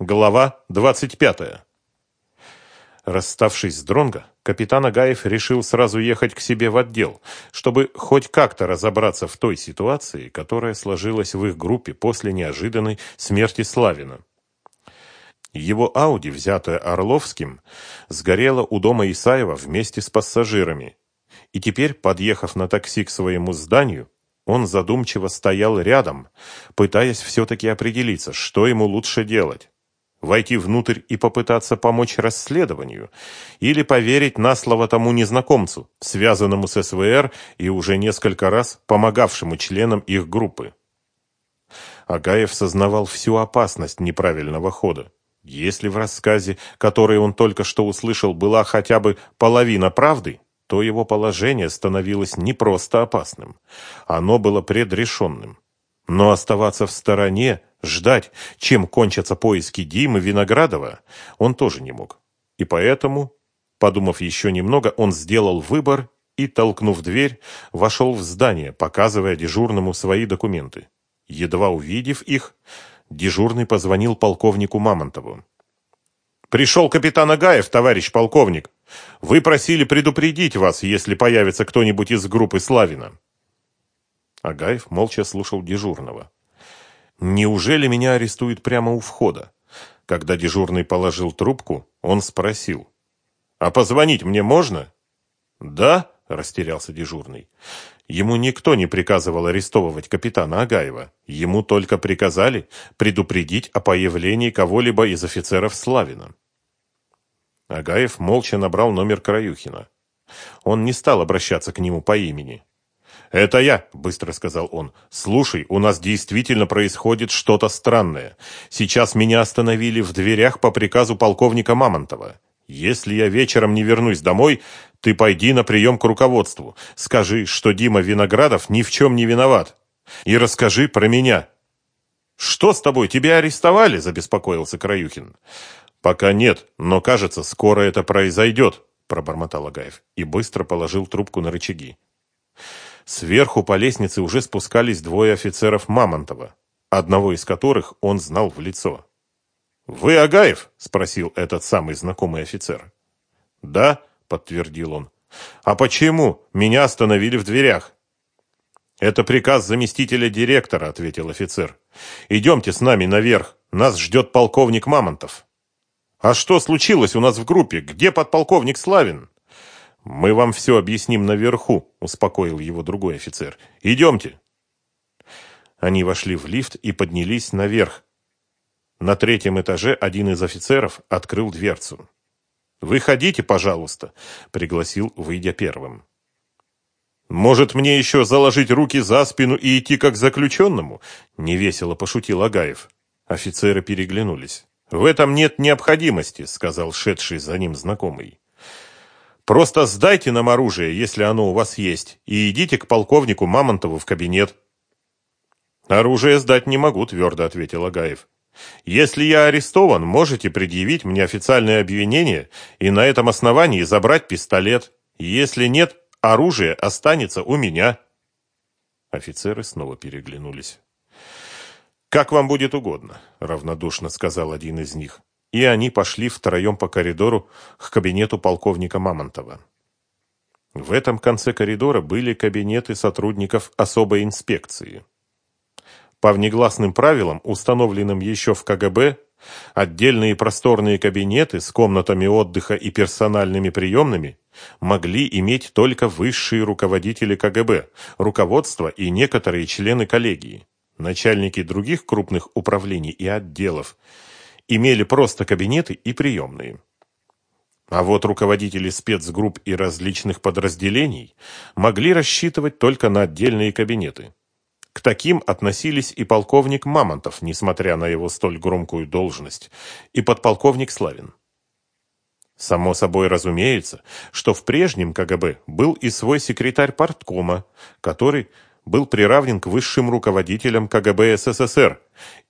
Глава 25. Расставшись с Дронго, капитан Агаев решил сразу ехать к себе в отдел, чтобы хоть как-то разобраться в той ситуации, которая сложилась в их группе после неожиданной смерти Славина. Его Ауди, взятая Орловским, сгорела у дома Исаева вместе с пассажирами. И теперь, подъехав на такси к своему зданию, он задумчиво стоял рядом, пытаясь все-таки определиться, что ему лучше делать войти внутрь и попытаться помочь расследованию, или поверить на слово тому незнакомцу, связанному с СВР и уже несколько раз помогавшему членам их группы. Агаев сознавал всю опасность неправильного хода. Если в рассказе, который он только что услышал, была хотя бы половина правды, то его положение становилось не просто опасным. Оно было предрешенным. Но оставаться в стороне, ждать, чем кончатся поиски Димы Виноградова, он тоже не мог. И поэтому, подумав еще немного, он сделал выбор и, толкнув дверь, вошел в здание, показывая дежурному свои документы. Едва увидев их, дежурный позвонил полковнику Мамонтову. «Пришел капитан Агаев, товарищ полковник. Вы просили предупредить вас, если появится кто-нибудь из группы Славина». Агаев молча слушал дежурного. «Неужели меня арестуют прямо у входа?» Когда дежурный положил трубку, он спросил. «А позвонить мне можно?» «Да», – растерялся дежурный. Ему никто не приказывал арестовывать капитана Агаева. Ему только приказали предупредить о появлении кого-либо из офицеров Славина. Агаев молча набрал номер Краюхина. Он не стал обращаться к нему по имени. «Это я», — быстро сказал он. «Слушай, у нас действительно происходит что-то странное. Сейчас меня остановили в дверях по приказу полковника Мамонтова. Если я вечером не вернусь домой, ты пойди на прием к руководству. Скажи, что Дима Виноградов ни в чем не виноват. И расскажи про меня». «Что с тобой? Тебя арестовали?» – забеспокоился Краюхин. «Пока нет, но, кажется, скоро это произойдет», – пробормотал Агаев и быстро положил трубку на рычаги. Сверху по лестнице уже спускались двое офицеров Мамонтова, одного из которых он знал в лицо. «Вы Агаев?» – спросил этот самый знакомый офицер. «Да», – подтвердил он. «А почему? Меня остановили в дверях». «Это приказ заместителя директора», – ответил офицер. «Идемте с нами наверх. Нас ждет полковник Мамонтов». «А что случилось у нас в группе? Где подполковник Славин?» «Мы вам все объясним наверху», — успокоил его другой офицер. «Идемте». Они вошли в лифт и поднялись наверх. На третьем этаже один из офицеров открыл дверцу. «Выходите, пожалуйста», — пригласил, выйдя первым. «Может, мне еще заложить руки за спину и идти как заключенному?» — невесело пошутил Агаев. Офицеры переглянулись. «В этом нет необходимости», — сказал шедший за ним знакомый. Просто сдайте нам оружие, если оно у вас есть, и идите к полковнику Мамонтову в кабинет. Оружие сдать не могу, твердо ответил Агаев. Если я арестован, можете предъявить мне официальное обвинение и на этом основании забрать пистолет. Если нет, оружие останется у меня. Офицеры снова переглянулись. «Как вам будет угодно», — равнодушно сказал один из них и они пошли втроем по коридору к кабинету полковника Мамонтова. В этом конце коридора были кабинеты сотрудников особой инспекции. По внегласным правилам, установленным еще в КГБ, отдельные просторные кабинеты с комнатами отдыха и персональными приемными могли иметь только высшие руководители КГБ, руководство и некоторые члены коллегии. Начальники других крупных управлений и отделов – имели просто кабинеты и приемные. А вот руководители спецгрупп и различных подразделений могли рассчитывать только на отдельные кабинеты. К таким относились и полковник Мамонтов, несмотря на его столь громкую должность, и подполковник Славин. Само собой разумеется, что в прежнем КГБ был и свой секретарь парткома, который был приравнен к высшим руководителям КГБ СССР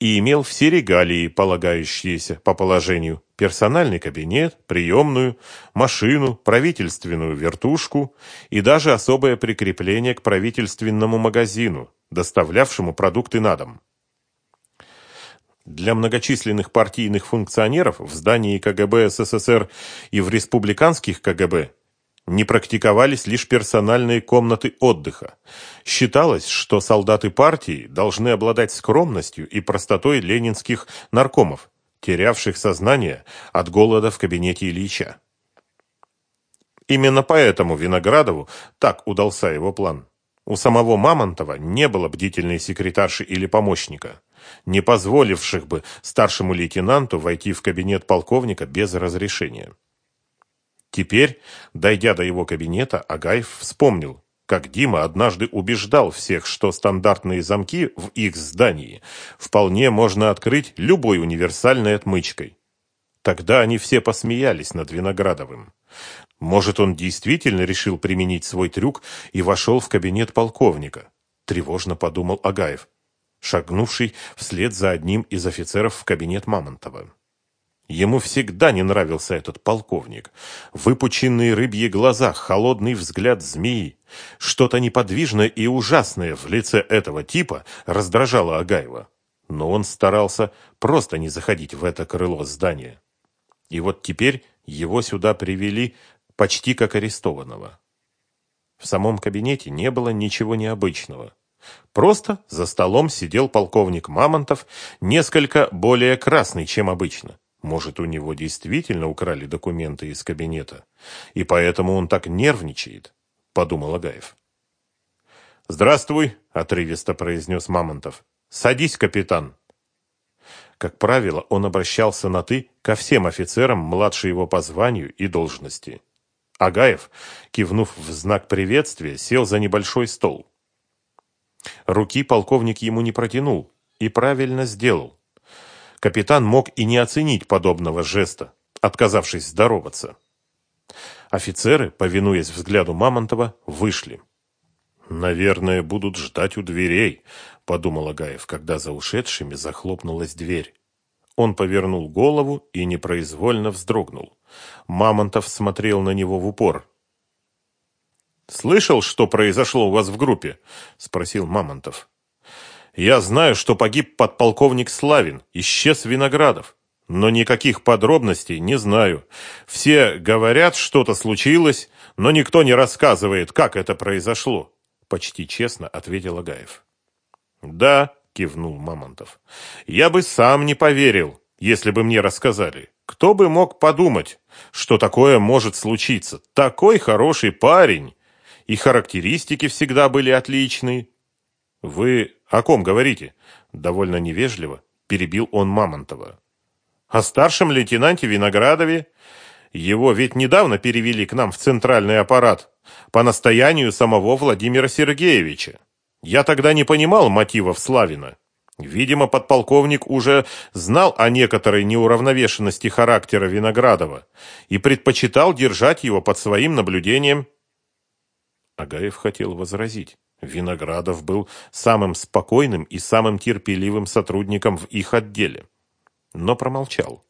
и имел все регалии, полагающиеся по положению, персональный кабинет, приемную, машину, правительственную вертушку и даже особое прикрепление к правительственному магазину, доставлявшему продукты на дом. Для многочисленных партийных функционеров в здании КГБ СССР и в республиканских КГБ не практиковались лишь персональные комнаты отдыха. Считалось, что солдаты партии должны обладать скромностью и простотой ленинских наркомов, терявших сознание от голода в кабинете Ильича. Именно поэтому Виноградову так удался его план. У самого Мамонтова не было бдительной секретарши или помощника, не позволивших бы старшему лейтенанту войти в кабинет полковника без разрешения. Теперь, дойдя до его кабинета, Агаев вспомнил, как Дима однажды убеждал всех, что стандартные замки в их здании вполне можно открыть любой универсальной отмычкой. Тогда они все посмеялись над Виноградовым. Может, он действительно решил применить свой трюк и вошел в кабинет полковника? Тревожно подумал Агаев, шагнувший вслед за одним из офицеров в кабинет Мамонтова. Ему всегда не нравился этот полковник. Выпученные рыбьи глаза, холодный взгляд змеи. Что-то неподвижное и ужасное в лице этого типа раздражало Агаева. Но он старался просто не заходить в это крыло здания. И вот теперь его сюда привели почти как арестованного. В самом кабинете не было ничего необычного. Просто за столом сидел полковник Мамонтов, несколько более красный, чем обычно. Может, у него действительно украли документы из кабинета, и поэтому он так нервничает, подумал Агаев. «Здравствуй», — отрывисто произнес Мамонтов. «Садись, капитан». Как правило, он обращался на «ты» ко всем офицерам младше его по званию и должности. Агаев, кивнув в знак приветствия, сел за небольшой стол. Руки полковник ему не протянул и правильно сделал. Капитан мог и не оценить подобного жеста, отказавшись здороваться. Офицеры, повинуясь взгляду Мамонтова, вышли. «Наверное, будут ждать у дверей», — подумал Агаев, когда за ушедшими захлопнулась дверь. Он повернул голову и непроизвольно вздрогнул. Мамонтов смотрел на него в упор. «Слышал, что произошло у вас в группе?» – спросил Мамонтов. «Я знаю, что погиб подполковник Славин, исчез Виноградов, но никаких подробностей не знаю. Все говорят, что-то случилось, но никто не рассказывает, как это произошло», – почти честно ответил Агаев. «Да», – кивнул Мамонтов, – «я бы сам не поверил, если бы мне рассказали. Кто бы мог подумать, что такое может случиться? Такой хороший парень. И характеристики всегда были отличные. Вы о ком говорите? Довольно невежливо перебил он Мамонтова. О старшем лейтенанте Виноградове? Его ведь недавно перевели к нам в центральный аппарат по настоянию самого Владимира Сергеевича. Я тогда не понимал мотивов Славина. Видимо, подполковник уже знал о некоторой неуравновешенности характера Виноградова и предпочитал держать его под своим наблюдением. Агаев хотел возразить. Виноградов был самым спокойным и самым терпеливым сотрудником в их отделе. Но промолчал.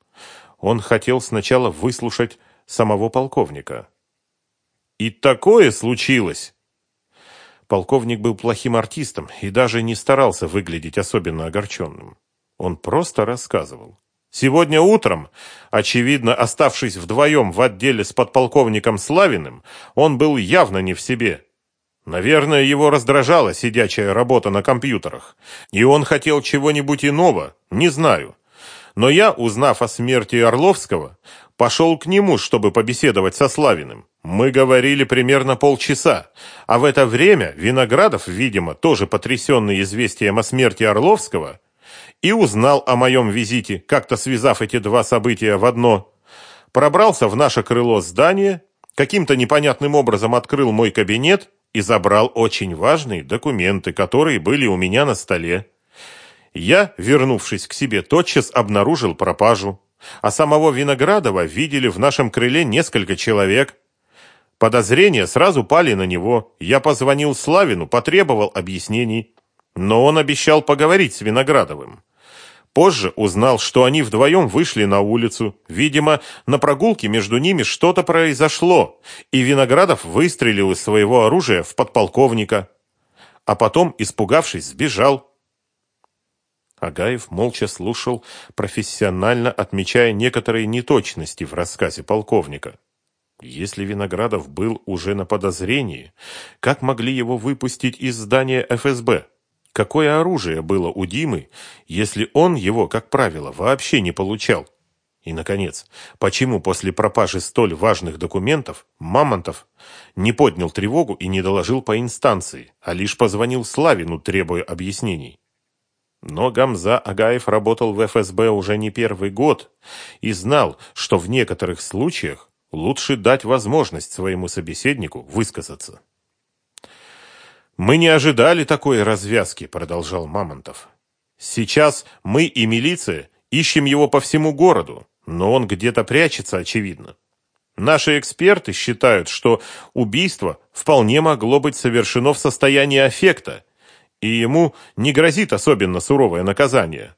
Он хотел сначала выслушать самого полковника. «И такое случилось!» Полковник был плохим артистом и даже не старался выглядеть особенно огорченным. Он просто рассказывал. Сегодня утром, очевидно, оставшись вдвоем в отделе с подполковником Славиным, он был явно не в себе. Наверное, его раздражала сидячая работа на компьютерах, и он хотел чего-нибудь иного, не знаю. Но я, узнав о смерти Орловского, пошел к нему, чтобы побеседовать со Славиным. Мы говорили примерно полчаса, а в это время Виноградов, видимо, тоже потрясенный известием о смерти Орловского, и узнал о моем визите, как-то связав эти два события в одно, пробрался в наше крыло здания, каким-то непонятным образом открыл мой кабинет и забрал очень важные документы, которые были у меня на столе. Я, вернувшись к себе, тотчас обнаружил пропажу, а самого Виноградова видели в нашем крыле несколько человек – Подозрения сразу пали на него. Я позвонил Славину, потребовал объяснений. Но он обещал поговорить с Виноградовым. Позже узнал, что они вдвоем вышли на улицу. Видимо, на прогулке между ними что-то произошло, и Виноградов выстрелил из своего оружия в подполковника. А потом, испугавшись, сбежал. Агаев молча слушал, профессионально отмечая некоторые неточности в рассказе полковника. Если Виноградов был уже на подозрении, как могли его выпустить из здания ФСБ? Какое оружие было у Димы, если он его, как правило, вообще не получал? И, наконец, почему после пропажи столь важных документов Мамонтов не поднял тревогу и не доложил по инстанции, а лишь позвонил Славину, требуя объяснений? Но Гамза Агаев работал в ФСБ уже не первый год и знал, что в некоторых случаях лучше дать возможность своему собеседнику высказаться. «Мы не ожидали такой развязки», — продолжал Мамонтов. «Сейчас мы и милиция ищем его по всему городу, но он где-то прячется, очевидно. Наши эксперты считают, что убийство вполне могло быть совершено в состоянии аффекта, и ему не грозит особенно суровое наказание.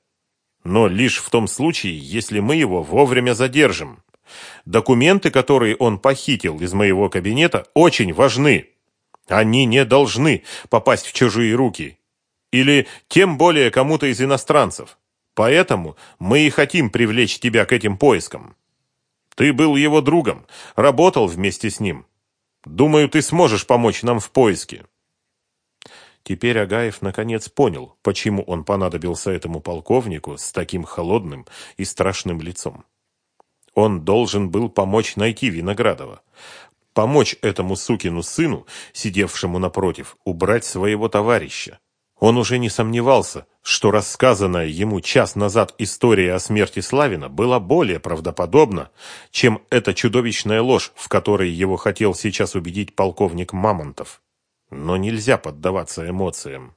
Но лишь в том случае, если мы его вовремя задержим. Документы, которые он похитил из моего кабинета, очень важны. Они не должны попасть в чужие руки. Или тем более кому-то из иностранцев. Поэтому мы и хотим привлечь тебя к этим поискам. Ты был его другом, работал вместе с ним. Думаю, ты сможешь помочь нам в поиске. Теперь Агаев наконец понял, почему он понадобился этому полковнику с таким холодным и страшным лицом. Он должен был помочь найти Виноградова. Помочь этому сукину сыну, сидевшему напротив, убрать своего товарища. Он уже не сомневался, что рассказанная ему час назад история о смерти Славина была более правдоподобна, чем эта чудовищная ложь, в которой его хотел сейчас убедить полковник Мамонтов. Но нельзя поддаваться эмоциям.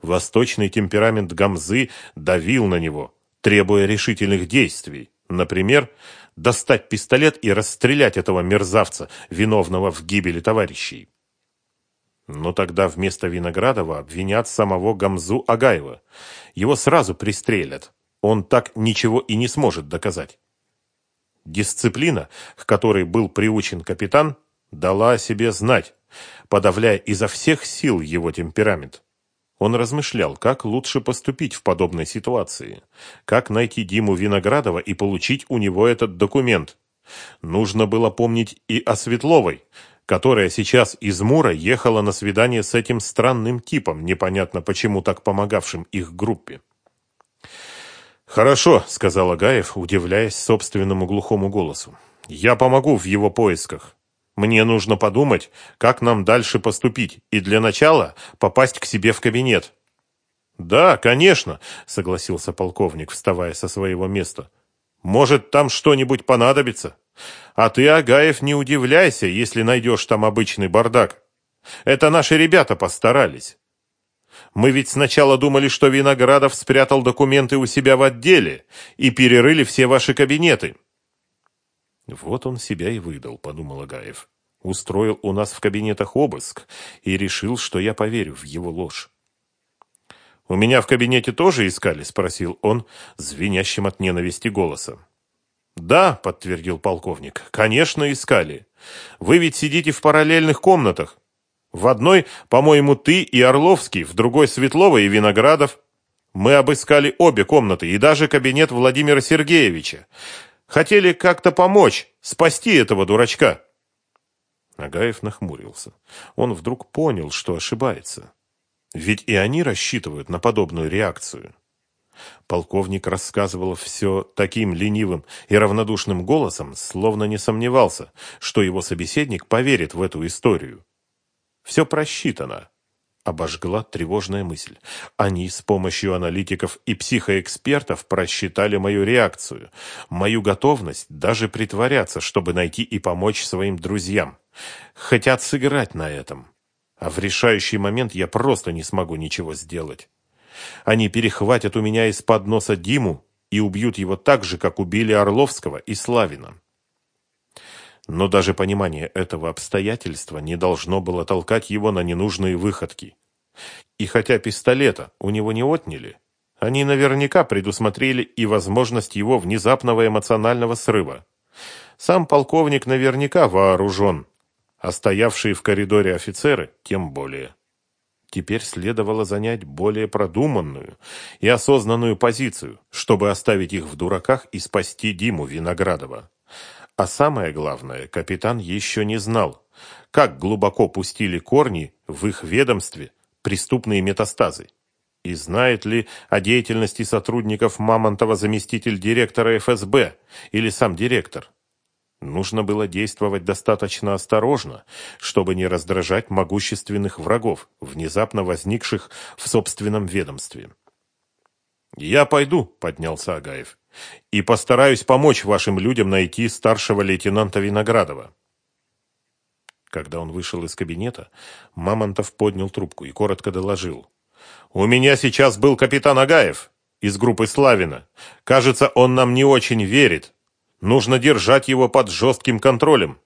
Восточный темперамент Гамзы давил на него, требуя решительных действий. Например, достать пистолет и расстрелять этого мерзавца, виновного в гибели товарищей. Но тогда вместо Виноградова обвинят самого Гамзу Агаева. Его сразу пристрелят. Он так ничего и не сможет доказать. Дисциплина, к которой был приучен капитан, дала о себе знать, подавляя изо всех сил его темперамент. Он размышлял, как лучше поступить в подобной ситуации, как найти Диму Виноградова и получить у него этот документ. Нужно было помнить и о Светловой, которая сейчас из Мура ехала на свидание с этим странным типом, непонятно почему так помогавшим их группе. «Хорошо», — сказал Агаев, удивляясь собственному глухому голосу. «Я помогу в его поисках. Мне нужно подумать, как нам дальше поступить, и для начала попасть к себе в кабинет. Да, конечно, согласился полковник, вставая со своего места. Может, там что-нибудь понадобится? А ты, Агаев, не удивляйся, если найдешь там обычный бардак. Это наши ребята постарались. Мы ведь сначала думали, что Виноградов спрятал документы у себя в отделе и перерыли все ваши кабинеты. Вот он себя и выдал, подумал Агаев. Устроил у нас в кабинетах обыск и решил, что я поверю в его ложь. «У меня в кабинете тоже искали?» – спросил он, звенящим от ненависти голосом. «Да», – подтвердил полковник, – «конечно, искали. Вы ведь сидите в параллельных комнатах. В одной, по-моему, ты и Орловский, в другой Светлова и Виноградов. Мы обыскали обе комнаты и даже кабинет Владимира Сергеевича. Хотели как-то помочь, спасти этого дурачка. Нагаев нахмурился. Он вдруг понял, что ошибается. Ведь и они рассчитывают на подобную реакцию. Полковник рассказывал все таким ленивым и равнодушным голосом, словно не сомневался, что его собеседник поверит в эту историю. Все просчитано обожгла тревожная мысль. Они с помощью аналитиков и психоэкспертов просчитали мою реакцию, мою готовность даже притворяться, чтобы найти и помочь своим друзьям. Хотят сыграть на этом. А в решающий момент я просто не смогу ничего сделать. Они перехватят у меня из-под носа Диму и убьют его так же, как убили Орловского и Славина. Но даже понимание этого обстоятельства не должно было толкать его на ненужные выходки. И хотя пистолета у него не отняли, они наверняка предусмотрели и возможность его внезапного эмоционального срыва. Сам полковник наверняка вооружен, а стоявшие в коридоре офицеры тем более. Теперь следовало занять более продуманную и осознанную позицию, чтобы оставить их в дураках и спасти Диму Виноградова. А самое главное, капитан еще не знал, как глубоко пустили корни в их ведомстве преступные метастазы. И знает ли о деятельности сотрудников Мамонтова заместитель директора ФСБ или сам директор? Нужно было действовать достаточно осторожно, чтобы не раздражать могущественных врагов, внезапно возникших в собственном ведомстве. «Я пойду», — поднялся Агаев, — «и постараюсь помочь вашим людям найти старшего лейтенанта Виноградова». Когда он вышел из кабинета, Мамонтов поднял трубку и коротко доложил. «У меня сейчас был капитан Агаев из группы Славина. Кажется, он нам не очень верит. Нужно держать его под жестким контролем.